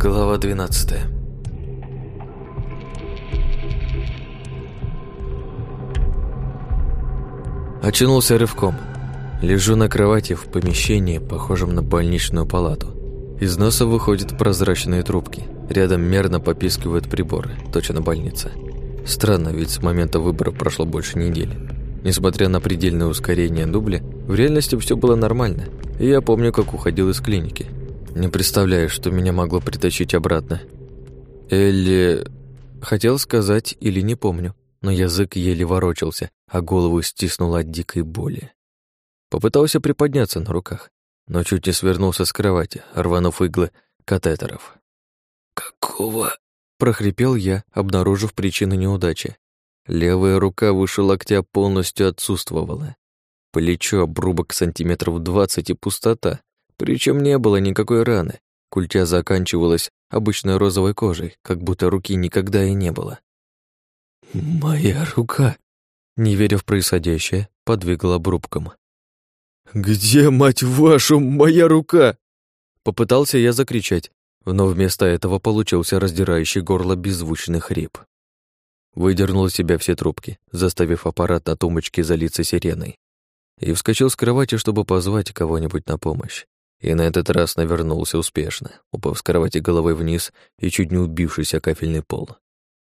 Глава 12 Очнулся рывком. Лежу на кровати в помещении, похожем на больничную палату. Из носа выходят прозрачные трубки. Рядом мерно попискивают приборы, точно больница. Странно, ведь с момента выбора прошло больше недели. Несмотря на предельное ускорение дубля, в реальности все было нормально, и я помню, как уходил из клиники. Не представляю, что меня могло притащить обратно. Или... Хотел сказать, или не помню, но язык еле ворочался, а голову стиснуло от дикой боли. Попытался приподняться на руках, но чуть не свернулся с кровати, рванув иглы катетеров. «Какого?» — прохрипел я, обнаружив причину неудачи. Левая рука выше локтя полностью отсутствовала. Плечо, обрубок сантиметров двадцать и пустота. Причем не было никакой раны. Культя заканчивалась обычной розовой кожей, как будто руки никогда и не было. «Моя рука!» Не веря в происходящее, подвигал обрубком. «Где, мать вашу, моя рука?» Попытался я закричать, но вместо этого получился раздирающий горло беззвучный хрип. Выдернул себя все трубки, заставив аппарат на тумбочке залиться сиреной. И вскочил с кровати, чтобы позвать кого-нибудь на помощь. И на этот раз навернулся успешно, упав с кровати головой вниз и чуть не убившись о кафельный пол.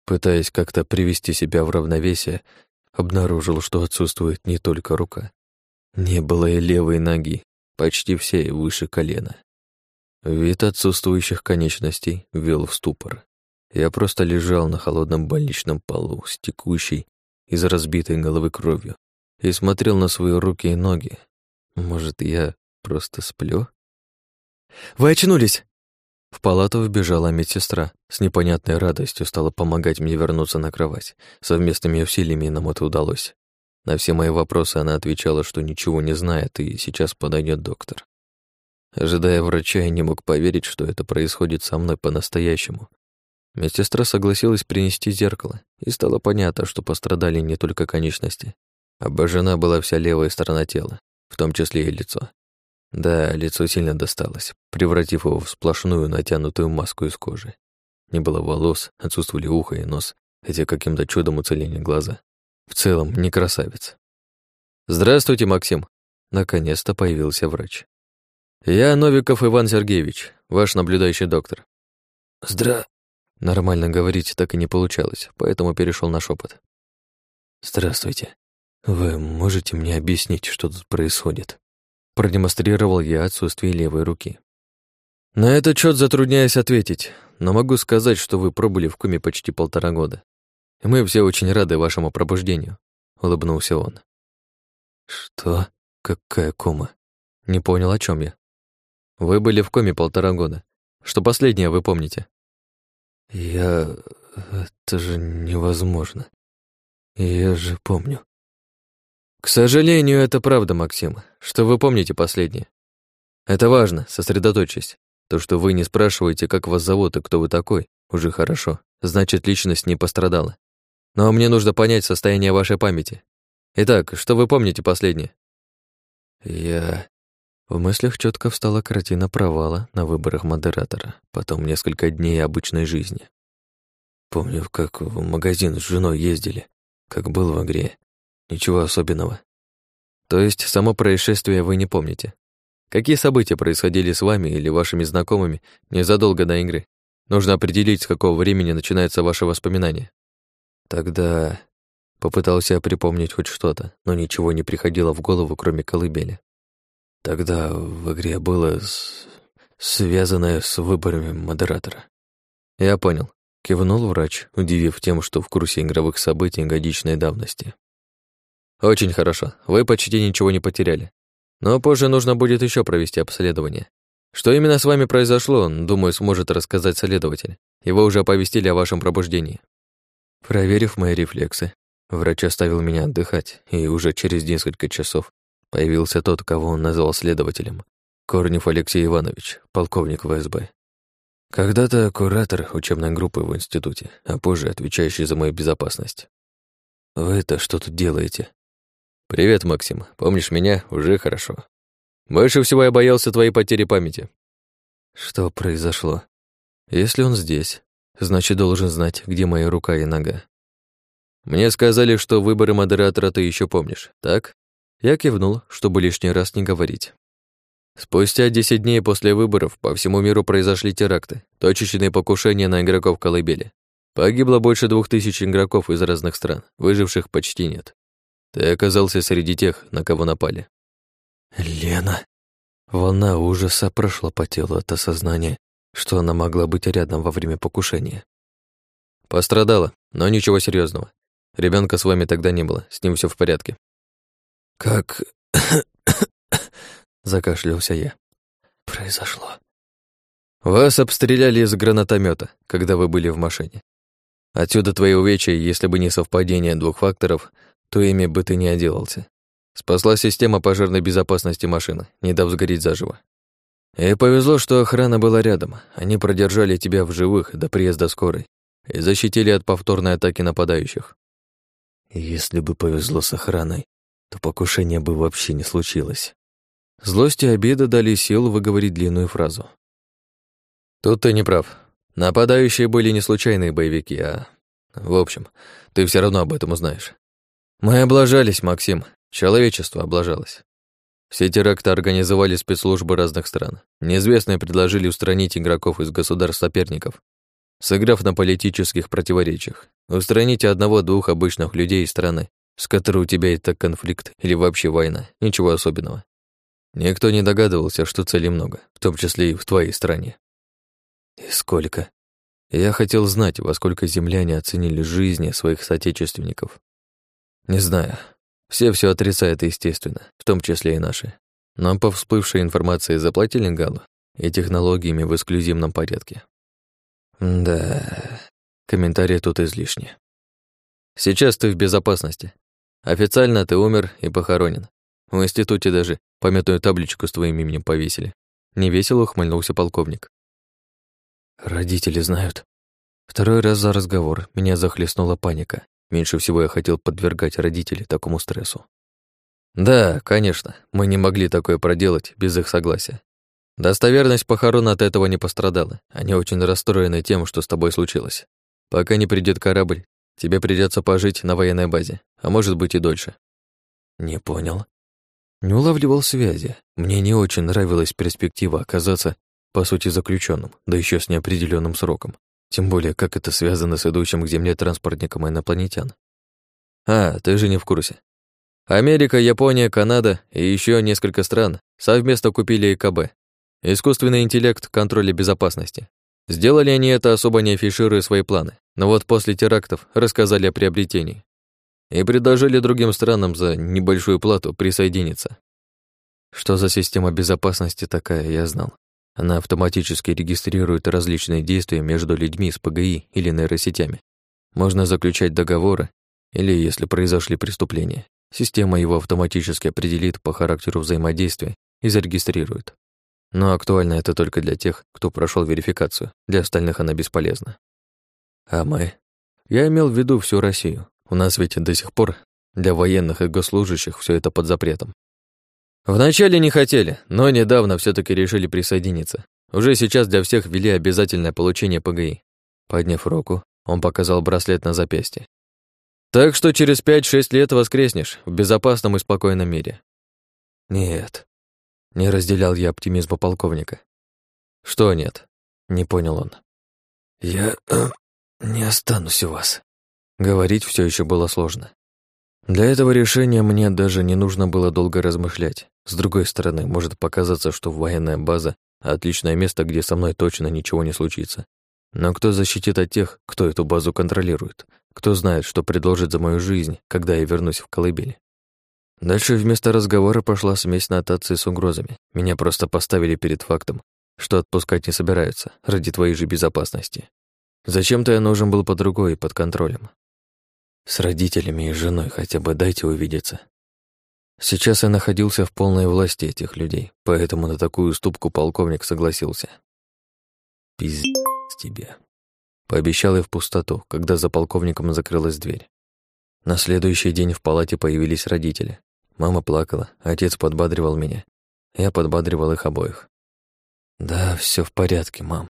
Пытаясь как-то привести себя в равновесие, обнаружил, что отсутствует не только рука, не было и левой ноги, почти все выше колена. Вид отсутствующих конечностей ввел в ступор. Я просто лежал на холодном больничном полу с из разбитой головы кровью и смотрел на свои руки и ноги. Может, я просто сплю? «Вы очнулись!» В палату вбежала медсестра. С непонятной радостью стала помогать мне вернуться на кровать. Совместными усилиями нам это удалось. На все мои вопросы она отвечала, что ничего не знает, и сейчас подойдет доктор. Ожидая врача, я не мог поверить, что это происходит со мной по-настоящему. Медсестра согласилась принести зеркало, и стало понятно, что пострадали не только конечности. Обожжена была вся левая сторона тела, в том числе и лицо. Да, лицо сильно досталось, превратив его в сплошную натянутую маску из кожи. Не было волос, отсутствовали ухо и нос, хотя каким-то чудом уцелели глаза. В целом, не красавец. «Здравствуйте, Максим!» Наконец-то появился врач. «Я Новиков Иван Сергеевич, ваш наблюдающий доктор». «Здра...» Нормально говорить так и не получалось, поэтому перешел на шепот. «Здравствуйте. Вы можете мне объяснить, что тут происходит?» Продемонстрировал я отсутствие левой руки. На этот счет затрудняюсь ответить, но могу сказать, что вы пробыли в коме почти полтора года. Мы все очень рады вашему пробуждению», — улыбнулся он. «Что? Какая кома?» Не понял, о чем я. «Вы были в коме полтора года. Что последнее вы помните?» «Я... Это же невозможно. Я же помню». «К сожалению, это правда, Максим. Что вы помните последнее? Это важно, сосредоточьтесь. То, что вы не спрашиваете, как вас зовут и кто вы такой, уже хорошо. Значит, личность не пострадала. Но мне нужно понять состояние вашей памяти. Итак, что вы помните последнее? Я... В мыслях четко встала картина провала на выборах модератора, потом несколько дней обычной жизни. Помню, как в магазин с женой ездили, как был в игре. Ничего особенного. То есть само происшествие вы не помните? Какие события происходили с вами или вашими знакомыми незадолго до игры? Нужно определить, с какого времени начинается ваше воспоминание. Тогда попытался припомнить хоть что-то, но ничего не приходило в голову, кроме колыбели. Тогда в игре было с... связанное с выборами модератора. Я понял. Кивнул врач, удивив тем, что в курсе игровых событий годичной давности. Очень хорошо. Вы почти ничего не потеряли. Но позже нужно будет еще провести обследование. Что именно с вами произошло, думаю, сможет рассказать следователь. Его уже оповестили о вашем пробуждении. Проверив мои рефлексы, врач оставил меня отдыхать, и уже через несколько часов появился тот, кого он назвал следователем. Корнев Алексей Иванович, полковник ВСБ. Когда-то куратор учебной группы в институте, а позже отвечающий за мою безопасность. «Вы-то что тут делаете?» «Привет, Максим. Помнишь меня? Уже хорошо. Больше всего я боялся твоей потери памяти». «Что произошло?» Если он здесь, значит, должен знать, где моя рука и нога. Мне сказали, что выборы модератора ты еще помнишь, так? Я кивнул, чтобы лишний раз не говорить. Спустя 10 дней после выборов по всему миру произошли теракты, точечные покушения на игроков колыбели. Погибло больше двух тысяч игроков из разных стран, выживших почти нет. Ты оказался среди тех, на кого напали. Лена. Волна ужаса прошла по телу от осознания, что она могла быть рядом во время покушения. Пострадала, но ничего серьезного. Ребенка с вами тогда не было, с ним все в порядке. Как закашлялся я. Произошло. Вас обстреляли из гранатомета, когда вы были в машине. Отсюда твои увечья, если бы не совпадение двух факторов, то ими бы ты не отделался. Спасла система пожарной безопасности машины, не дав сгореть заживо. И повезло, что охрана была рядом. Они продержали тебя в живых до приезда скорой и защитили от повторной атаки нападающих. Если бы повезло с охраной, то покушение бы вообще не случилось. Злость и обида дали сил выговорить длинную фразу. Тут ты не прав. Нападающие были не случайные боевики, а... В общем, ты все равно об этом узнаешь. Мы облажались, Максим. Человечество облажалось. Все теракты организовали спецслужбы разных стран. Неизвестные предложили устранить игроков из государств-соперников, сыграв на политических противоречиях. Устраните одного-двух обычных людей из страны, с которой у тебя и так конфликт или вообще война. Ничего особенного. Никто не догадывался, что целей много, в том числе и в твоей стране. И сколько? Я хотел знать, во сколько земляне оценили жизни своих соотечественников. Не знаю. Все все отрицают, естественно, в том числе и наши. Но по всплывшей информации заплатили галу и технологиями в эксклюзивном порядке. Да, комментарии тут излишни. Сейчас ты в безопасности. Официально ты умер и похоронен. В институте даже памятную табличку с твоим именем повесили. Невесело ухмыльнулся полковник. Родители знают. Второй раз за разговор меня захлестнула паника. Меньше всего я хотел подвергать родителей такому стрессу. Да, конечно, мы не могли такое проделать без их согласия. Достоверность похорон от этого не пострадала. Они очень расстроены тем, что с тобой случилось. Пока не придет корабль, тебе придется пожить на военной базе, а может быть и дольше. Не понял. Не улавливал связи. Мне не очень нравилась перспектива оказаться, по сути, заключенным, да еще с неопределенным сроком. Тем более, как это связано с идущим к Земле транспортником инопланетян. А, ты же не в курсе. Америка, Япония, Канада и еще несколько стран совместно купили ИКБ. Искусственный интеллект контроля безопасности. Сделали они это, особо не афишируя свои планы, но вот после терактов рассказали о приобретении и предложили другим странам за небольшую плату присоединиться. Что за система безопасности такая, я знал. Она автоматически регистрирует различные действия между людьми с ПГИ или нейросетями. Можно заключать договоры, или, если произошли преступления, система его автоматически определит по характеру взаимодействия и зарегистрирует. Но актуально это только для тех, кто прошел верификацию, для остальных она бесполезна. А мы? Я имел в виду всю Россию. У нас ведь до сих пор для военных и госслужащих все это под запретом. Вначале не хотели, но недавно все таки решили присоединиться. Уже сейчас для всех ввели обязательное получение ПГИ. Подняв руку, он показал браслет на запястье. Так что через 5-6 лет воскреснешь в безопасном и спокойном мире. Нет, не разделял я оптимизма полковника. Что нет? Не понял он. Я э, не останусь у вас. Говорить все еще было сложно. Для этого решения мне даже не нужно было долго размышлять. С другой стороны, может показаться, что военная база — отличное место, где со мной точно ничего не случится. Но кто защитит от тех, кто эту базу контролирует? Кто знает, что предложит за мою жизнь, когда я вернусь в колыбель? Дальше вместо разговора пошла смесь нотации с угрозами. Меня просто поставили перед фактом, что отпускать не собираются, ради твоей же безопасности. Зачем-то я нужен был под рукой и под контролем. С родителями и женой хотя бы дайте увидеться. Сейчас я находился в полной власти этих людей, поэтому на такую уступку полковник согласился. Пиздец тебе. Пообещал я в пустоту, когда за полковником закрылась дверь. На следующий день в палате появились родители. Мама плакала, отец подбадривал меня. Я подбадривал их обоих. «Да, все в порядке, мам.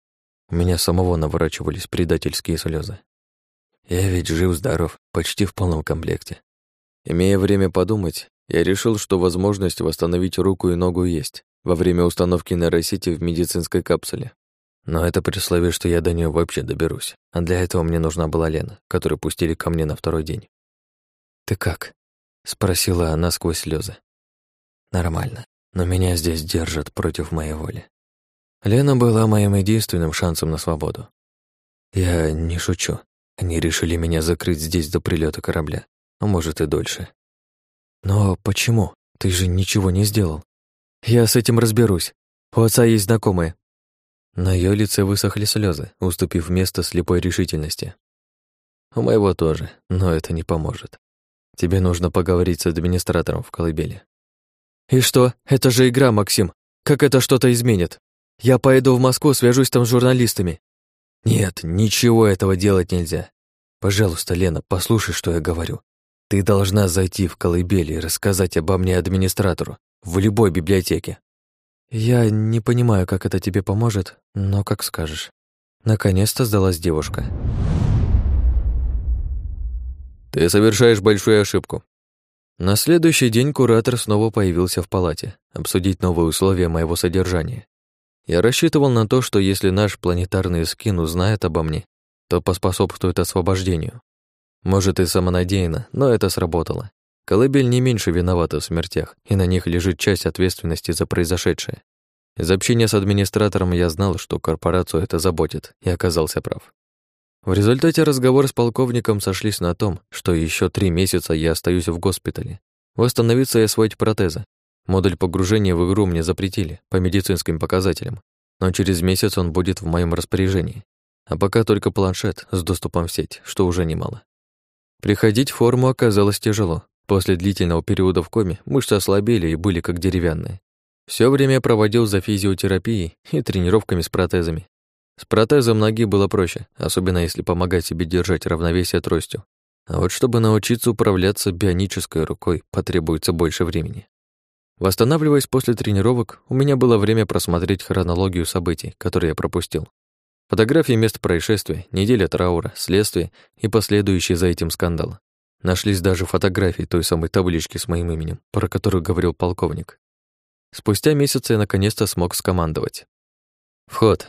У меня самого наворачивались предательские слезы. Я ведь жив-здоров, почти в полном комплекте. Имея время подумать, я решил, что возможность восстановить руку и ногу есть во время установки нейросети в медицинской капсуле. Но это при условии, что я до нее вообще доберусь. А для этого мне нужна была Лена, которую пустили ко мне на второй день. «Ты как?» — спросила она сквозь слезы. «Нормально, но меня здесь держат против моей воли. Лена была моим единственным шансом на свободу. Я не шучу. Они решили меня закрыть здесь до прилета корабля, а может и дольше. Но почему? Ты же ничего не сделал. Я с этим разберусь. У отца есть знакомые. На ее лице высохли слезы, уступив место слепой решительности. У моего тоже, но это не поможет. Тебе нужно поговорить с администратором в колыбели. И что? Это же игра, Максим. Как это что-то изменит? Я поеду в Москву, свяжусь там с журналистами. Нет, ничего этого делать нельзя. Пожалуйста, Лена, послушай, что я говорю. Ты должна зайти в колыбель и рассказать обо мне администратору в любой библиотеке. Я не понимаю, как это тебе поможет, но как скажешь. Наконец-то сдалась девушка. Ты совершаешь большую ошибку. На следующий день куратор снова появился в палате, обсудить новые условия моего содержания. Я рассчитывал на то, что если наш планетарный скин узнает обо мне, то поспособствует освобождению. Может и самонадеянно, но это сработало. Колыбель не меньше виновата в смертях, и на них лежит часть ответственности за произошедшее. Из общения с администратором я знал, что корпорацию это заботит, и оказался прав. В результате разговора с полковником сошлись на том, что еще три месяца я остаюсь в госпитале. Восстановиться и освоить протезы. Модуль погружения в игру мне запретили, по медицинским показателям, но через месяц он будет в моем распоряжении. А пока только планшет с доступом в сеть, что уже немало. Приходить в форму оказалось тяжело. После длительного периода в коме мышцы ослабели и были как деревянные. Все время проводил за физиотерапией и тренировками с протезами. С протезом ноги было проще, особенно если помогать себе держать равновесие тростью. А вот чтобы научиться управляться бионической рукой, потребуется больше времени. Восстанавливаясь после тренировок, у меня было время просмотреть хронологию событий, которые я пропустил. Фотографии мест происшествия, неделя траура, следствие и последующий за этим скандал. Нашлись даже фотографии той самой таблички с моим именем, про которую говорил полковник. Спустя месяц я наконец-то смог скомандовать. Вход.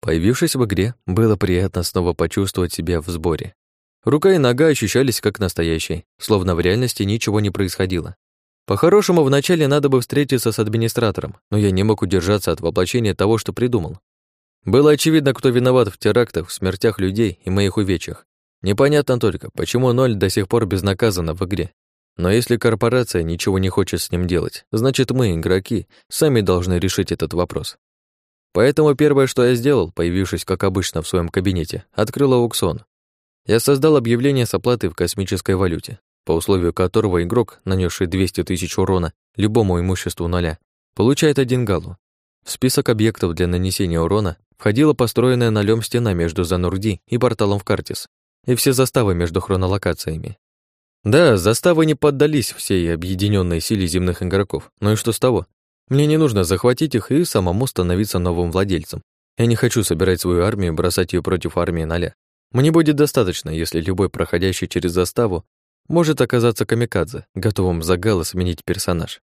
Появившись в игре, было приятно снова почувствовать себя в сборе. Рука и нога ощущались как настоящие, словно в реальности ничего не происходило. По-хорошему, вначале надо бы встретиться с администратором, но я не мог удержаться от воплощения того, что придумал. Было очевидно, кто виноват в терактах, в смертях людей и моих увечьях. Непонятно только, почему ноль до сих пор безнаказанно в игре. Но если корпорация ничего не хочет с ним делать, значит мы, игроки, сами должны решить этот вопрос. Поэтому первое, что я сделал, появившись, как обычно, в своем кабинете, открыл аукцион. Я создал объявление с оплатой в космической валюте, по условию которого игрок, нанесший 200 тысяч урона любому имуществу ноля, получает один галу. В список объектов для нанесения урона входила построенная нолем стена между Занурди и порталом в Картис, и все заставы между хронолокациями. Да, заставы не поддались всей объединенной силе земных игроков, но и что с того? Мне не нужно захватить их и самому становиться новым владельцем. Я не хочу собирать свою армию и бросать ее против армии ноля. Мне будет достаточно, если любой проходящий через заставу может оказаться камикадзе, готовым за гало сменить персонаж.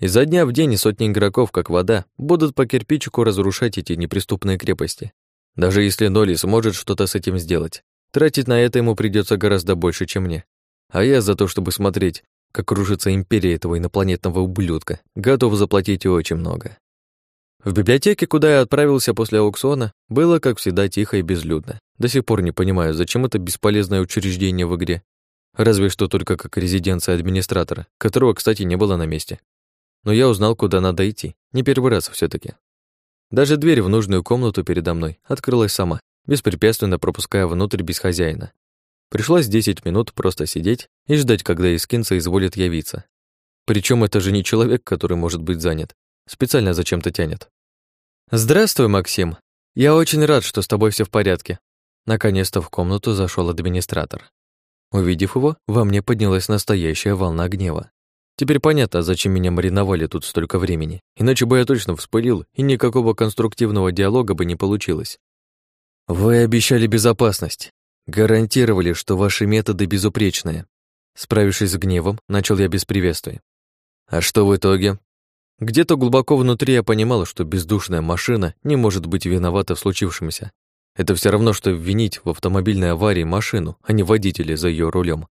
Изо дня в день сотни игроков, как вода, будут по кирпичику разрушать эти неприступные крепости. Даже если Ноли сможет что-то с этим сделать, тратить на это ему придется гораздо больше, чем мне. А я за то, чтобы смотреть, как рушится империя этого инопланетного ублюдка, готов заплатить очень много. В библиотеке, куда я отправился после аукциона, было, как всегда, тихо и безлюдно. До сих пор не понимаю, зачем это бесполезное учреждение в игре. Разве что только как резиденция администратора, которого, кстати, не было на месте. Но я узнал, куда надо идти. Не первый раз все таки Даже дверь в нужную комнату передо мной открылась сама, беспрепятственно пропуская внутрь без хозяина. Пришлось 10 минут просто сидеть и ждать, когда Искинца изволит явиться. Причем это же не человек, который может быть занят. Специально зачем-то тянет. «Здравствуй, Максим. Я очень рад, что с тобой все в порядке». Наконец-то в комнату зашел администратор. Увидев его, во мне поднялась настоящая волна гнева. Теперь понятно, зачем меня мариновали тут столько времени. Иначе бы я точно вспылил, и никакого конструктивного диалога бы не получилось. Вы обещали безопасность, гарантировали, что ваши методы безупречные. Справившись с гневом, начал я без приветствия. А что в итоге? Где-то глубоко внутри я понимал, что бездушная машина не может быть виновата в случившемся. Это все равно, что винить в автомобильной аварии машину, а не водителя за ее рулем.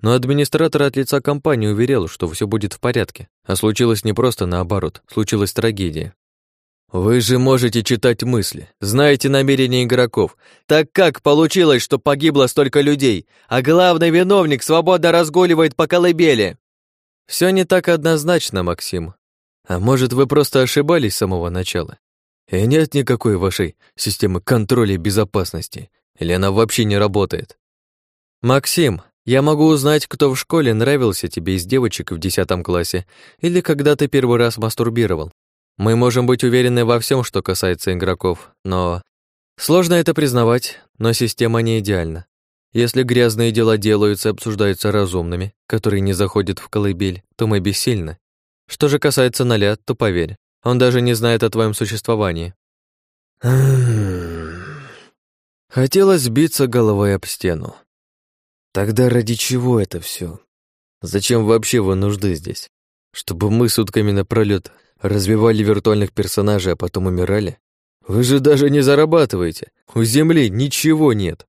Но администратор от лица компании уверял, что все будет в порядке, а случилось не просто наоборот, случилась трагедия. Вы же можете читать мысли, знаете намерения игроков. Так как получилось, что погибло столько людей, а главный виновник свободно разгуливает по колыбели? Все не так однозначно, Максим. А может, вы просто ошибались с самого начала? И нет никакой вашей системы контроля безопасности, или она вообще не работает? Максим, я могу узнать, кто в школе нравился тебе из девочек в десятом классе или когда ты первый раз мастурбировал. Мы можем быть уверены во всем, что касается игроков, но... Сложно это признавать, но система не идеальна. Если грязные дела делаются и обсуждаются разумными, которые не заходят в колыбель, то мы бессильны. Что же касается Ноля, то поверь, он даже не знает о твоем существовании. Хотелось сбиться головой об стену. Тогда ради чего это все? Зачем вообще вы нужды здесь? Чтобы мы сутками напролёт Развивали виртуальных персонажей, а потом умирали? Вы же даже не зарабатываете. У Земли ничего нет.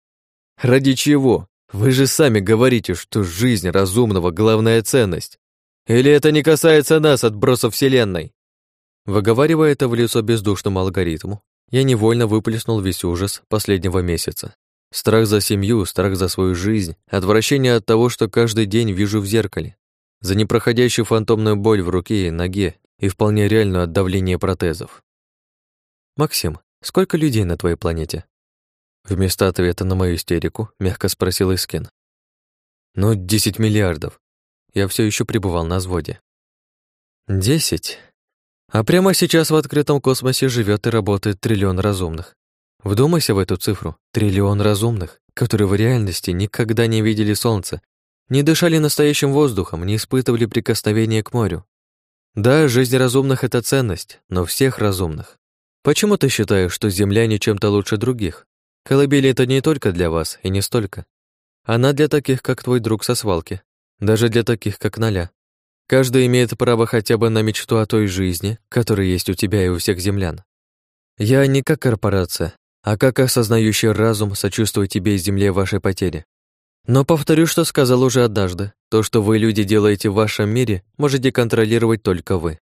Ради чего? Вы же сами говорите, что жизнь разумного — главная ценность. Или это не касается нас, отбросов Вселенной? Выговаривая это в лицо бездушному алгоритму, я невольно выплеснул весь ужас последнего месяца. Страх за семью, страх за свою жизнь, отвращение от того, что каждый день вижу в зеркале, за непроходящую фантомную боль в руке и ноге и вполне реальную от давления протезов. «Максим, сколько людей на твоей планете?» Вместо ответа на мою истерику мягко спросил Искин. «Ну, десять миллиардов. Я все еще пребывал на взводе». «Десять? А прямо сейчас в открытом космосе живет и работает триллион разумных. Вдумайся в эту цифру. Триллион разумных, которые в реальности никогда не видели солнца, не дышали настоящим воздухом, не испытывали прикосновения к морю, да, жизнь разумных — это ценность, но всех разумных. Почему ты считаешь, что земляне чем-то лучше других? Колыбели — это не только для вас, и не столько. Она для таких, как твой друг со свалки. Даже для таких, как Ноля. Каждый имеет право хотя бы на мечту о той жизни, которая есть у тебя и у всех землян. Я не как корпорация, а как осознающий разум сочувствую тебе и земле вашей потери. Но повторю, что сказал уже однажды. То, что вы, люди, делаете в вашем мире, можете контролировать только вы.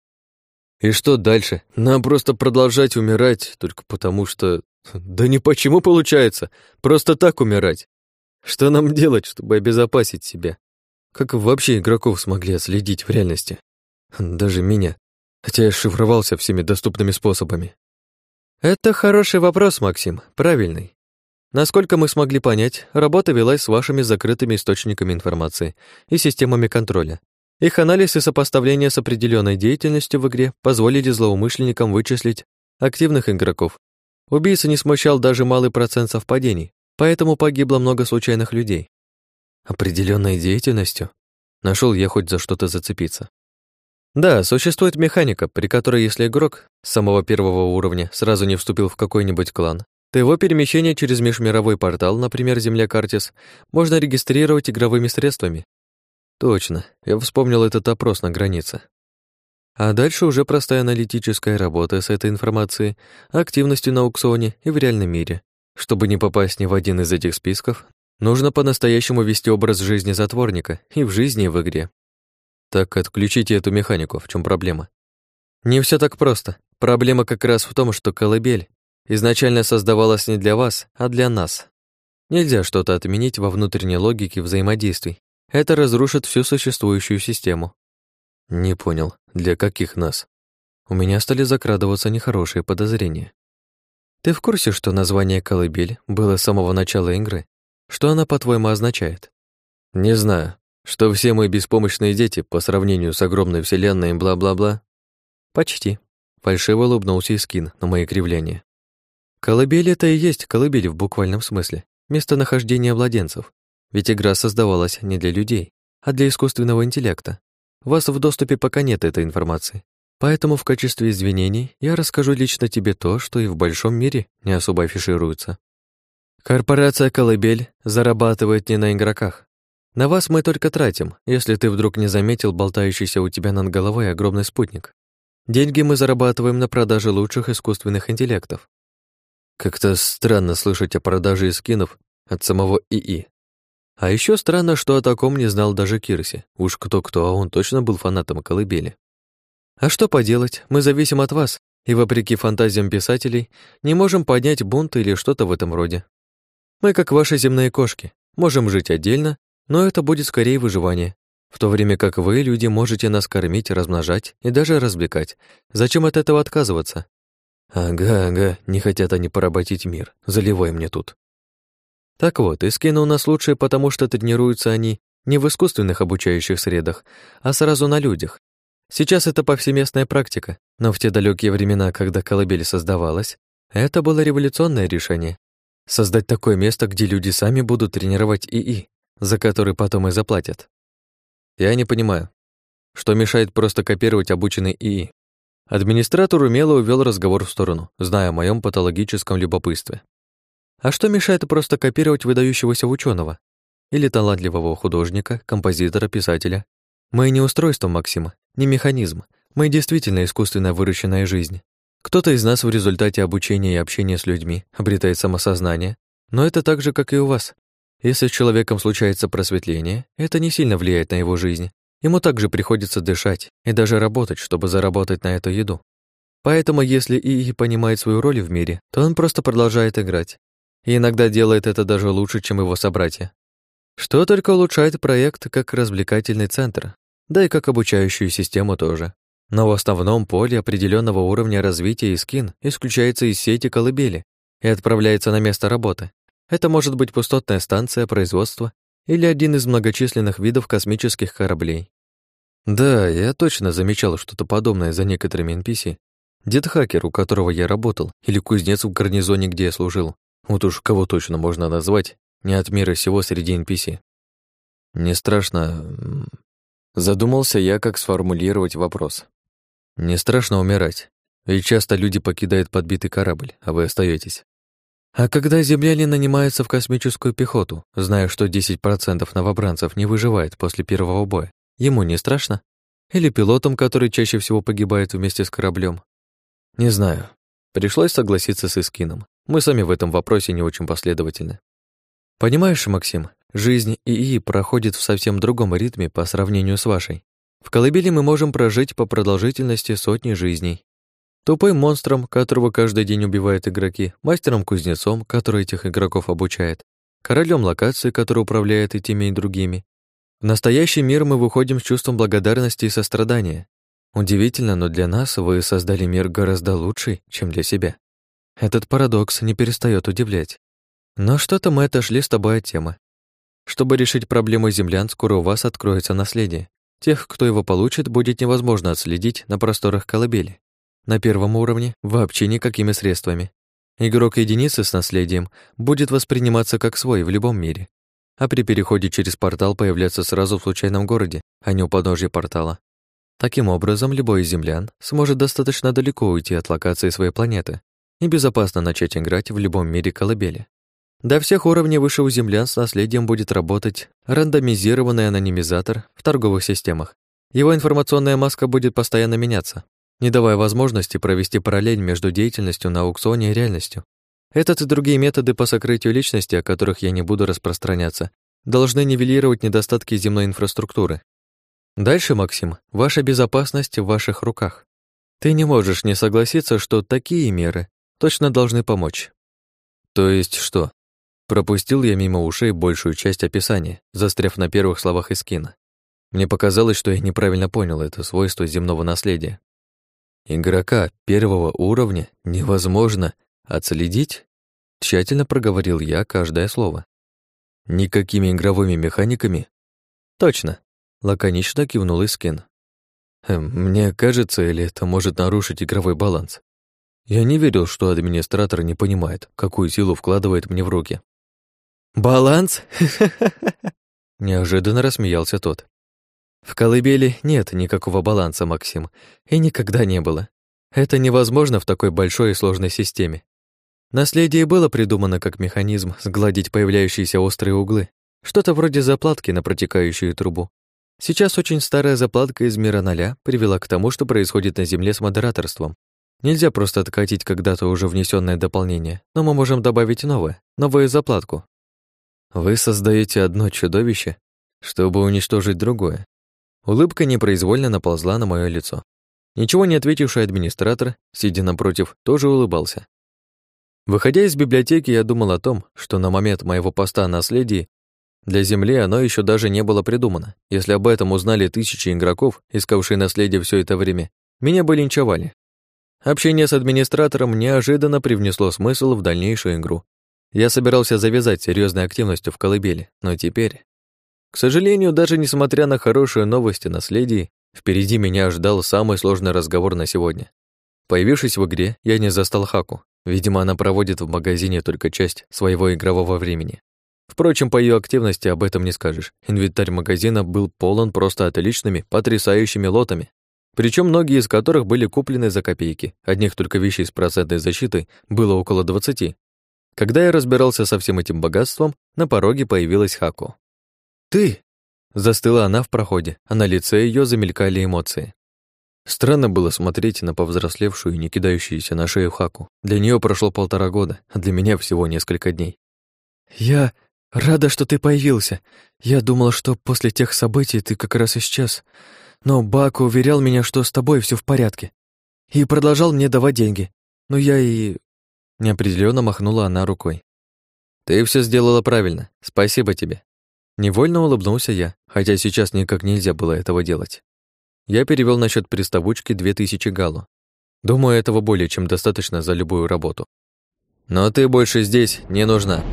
И что дальше? Нам просто продолжать умирать, только потому что... Да не почему получается, просто так умирать. Что нам делать, чтобы обезопасить себя? Как вообще игроков смогли отследить в реальности? Даже меня. Хотя я шифровался всеми доступными способами. Это хороший вопрос, Максим, правильный. Насколько мы смогли понять, работа велась с вашими закрытыми источниками информации и системами контроля. Их анализ и сопоставление с определенной деятельностью в игре позволили злоумышленникам вычислить активных игроков. Убийца не смущал даже малый процент совпадений, поэтому погибло много случайных людей. Определенной деятельностью? Нашел я хоть за что-то зацепиться. Да, существует механика, при которой если игрок с самого первого уровня сразу не вступил в какой-нибудь клан, то его перемещение через межмировой портал, например, Земля Картис, можно регистрировать игровыми средствами. Точно, я вспомнил этот опрос на границе. А дальше уже простая аналитическая работа с этой информацией, активностью на аукционе и в реальном мире. Чтобы не попасть ни в один из этих списков, нужно по-настоящему вести образ жизни затворника и в жизни, и в игре. Так отключите эту механику, в чем проблема? Не все так просто. Проблема как раз в том, что колыбель изначально создавалась не для вас, а для нас. Нельзя что-то отменить во внутренней логике взаимодействий. Это разрушит всю существующую систему. Не понял, для каких нас? У меня стали закрадываться нехорошие подозрения. Ты в курсе, что название «Колыбель» было с самого начала игры? Что она, по-твоему, означает? Не знаю. Что все мы беспомощные дети по сравнению с огромной вселенной и бла-бла-бла? Почти. Фальшиво улыбнулся Искин на мои кривления. Колыбель — это и есть колыбель в буквальном смысле, местонахождение младенцев. Ведь игра создавалась не для людей, а для искусственного интеллекта. У вас в доступе пока нет этой информации. Поэтому в качестве извинений я расскажу лично тебе то, что и в большом мире не особо афишируется. Корпорация «Колыбель» зарабатывает не на игроках. На вас мы только тратим, если ты вдруг не заметил болтающийся у тебя над головой огромный спутник. Деньги мы зарабатываем на продаже лучших искусственных интеллектов. Как-то странно слышать о продаже скинов от самого ИИ. А еще странно, что о таком не знал даже Кирси. Уж кто-кто, а он точно был фанатом колыбели. А что поделать, мы зависим от вас, и, вопреки фантазиям писателей, не можем поднять бунт или что-то в этом роде. Мы, как ваши земные кошки, можем жить отдельно, но это будет скорее выживание, в то время как вы, люди, можете нас кормить, размножать и даже развлекать. Зачем от этого отказываться? Ага, ага, не хотят они поработить мир, заливай мне тут. Так вот, искины у нас лучшие, потому что тренируются они не в искусственных обучающих средах, а сразу на людях, Сейчас это повсеместная практика, но в те далекие времена, когда колыбель создавалась, это было революционное решение. Создать такое место, где люди сами будут тренировать ИИ, за который потом и заплатят. Я не понимаю, что мешает просто копировать обученный ИИ. Администратор умело увел разговор в сторону, зная о моем патологическом любопытстве. А что мешает просто копировать выдающегося ученого или талантливого художника, композитора, писателя? Мы не устройство Максима, не механизм. Мы действительно искусственно выращенная жизнь. Кто-то из нас в результате обучения и общения с людьми обретает самосознание, но это так же, как и у вас. Если с человеком случается просветление, это не сильно влияет на его жизнь. Ему также приходится дышать и даже работать, чтобы заработать на эту еду. Поэтому, если ИИ понимает свою роль в мире, то он просто продолжает играть. И иногда делает это даже лучше, чем его собратья. Что только улучшает проект как развлекательный центр, да и как обучающую систему тоже. Но в основном поле определенного уровня развития скин исключается из сети колыбели и отправляется на место работы. Это может быть пустотная станция производства или один из многочисленных видов космических кораблей. Да, я точно замечал что-то подобное за некоторыми NPC. Дед-хакер, у которого я работал, или кузнец в гарнизоне, где я служил. Вот уж кого точно можно назвать, не от мира сего среди NPC. Не страшно Задумался я, как сформулировать вопрос. Не страшно умирать, ведь часто люди покидают подбитый корабль, а вы остаетесь. А когда земляне нанимаются в космическую пехоту, зная, что 10% новобранцев не выживает после первого боя, ему не страшно? Или пилотам, которые чаще всего погибают вместе с кораблем? Не знаю. Пришлось согласиться с Искином. Мы сами в этом вопросе не очень последовательны. Понимаешь, Максим, Жизнь ИИ проходит в совсем другом ритме по сравнению с вашей. В колыбели мы можем прожить по продолжительности сотни жизней. Тупым монстром, которого каждый день убивают игроки, мастером-кузнецом, который этих игроков обучает, королем локации, который управляет и теми, и другими. В настоящий мир мы выходим с чувством благодарности и сострадания. Удивительно, но для нас вы создали мир гораздо лучший, чем для себя. Этот парадокс не перестает удивлять. Но что-то мы отошли с тобой от темы. Чтобы решить проблему землян, скоро у вас откроется наследие. Тех, кто его получит, будет невозможно отследить на просторах колыбели. На первом уровне вообще никакими средствами. Игрок единицы с наследием будет восприниматься как свой в любом мире. А при переходе через портал появляться сразу в случайном городе, а не у подножья портала. Таким образом, любой из землян сможет достаточно далеко уйти от локации своей планеты и безопасно начать играть в любом мире колыбели. До всех уровней выше у землян с наследием будет работать рандомизированный анонимизатор в торговых системах. Его информационная маска будет постоянно меняться, не давая возможности провести параллель между деятельностью на аукционе и реальностью. Этот и другие методы по сокрытию личности, о которых я не буду распространяться, должны нивелировать недостатки земной инфраструктуры. Дальше, Максим, ваша безопасность в ваших руках. Ты не можешь не согласиться, что такие меры точно должны помочь. То есть что? Пропустил я мимо ушей большую часть описания, застряв на первых словах из кино. Мне показалось, что я неправильно понял это свойство земного наследия. Игрока первого уровня невозможно отследить? Тщательно проговорил я каждое слово. Никакими игровыми механиками? Точно, лаконично кивнул Искин. Эм, мне кажется, или это может нарушить игровой баланс. Я не верил, что администратор не понимает, какую силу вкладывает мне в руки. «Баланс?» Неожиданно рассмеялся тот. «В колыбели нет никакого баланса, Максим, и никогда не было. Это невозможно в такой большой и сложной системе. Наследие было придумано как механизм сгладить появляющиеся острые углы, что-то вроде заплатки на протекающую трубу. Сейчас очень старая заплатка из мира ноля привела к тому, что происходит на Земле с модераторством. Нельзя просто откатить когда-то уже внесенное дополнение, но мы можем добавить новое, новую заплатку. Вы создаете одно чудовище, чтобы уничтожить другое. Улыбка непроизвольно наползла на мое лицо. Ничего не ответивший администратор, сидя напротив, тоже улыбался. Выходя из библиотеки, я думал о том, что на момент моего поста о наследии для Земли оно еще даже не было придумано. Если об этом узнали тысячи игроков, искавшие наследие все это время, меня бы линчевали. Общение с администратором неожиданно привнесло смысл в дальнейшую игру. Я собирался завязать серьезной активностью в колыбели, но теперь... К сожалению, даже несмотря на хорошие новости наследии, впереди меня ждал самый сложный разговор на сегодня. Появившись в игре, я не застал Хаку. Видимо, она проводит в магазине только часть своего игрового времени. Впрочем, по ее активности об этом не скажешь. Инвентарь магазина был полон просто отличными, потрясающими лотами, причем многие из которых были куплены за копейки. Одних только вещей с процентной защитой было около 20. Когда я разбирался со всем этим богатством, на пороге появилась Хаку. «Ты!» Застыла она в проходе, а на лице ее замелькали эмоции. Странно было смотреть на повзрослевшую и не кидающуюся на шею Хаку. Для нее прошло полтора года, а для меня всего несколько дней. «Я «Рада, что ты появился. Я думала, что после тех событий ты как раз исчез. Но Баку уверял меня, что с тобой все в порядке. И продолжал мне давать деньги. Но я и...» Неопределенно махнула она рукой. «Ты все сделала правильно. Спасибо тебе». Невольно улыбнулся я, хотя сейчас никак нельзя было этого делать. Я перевел на счет приставучки две тысячи галу. Думаю, этого более чем достаточно за любую работу. «Но ты больше здесь не нужна»,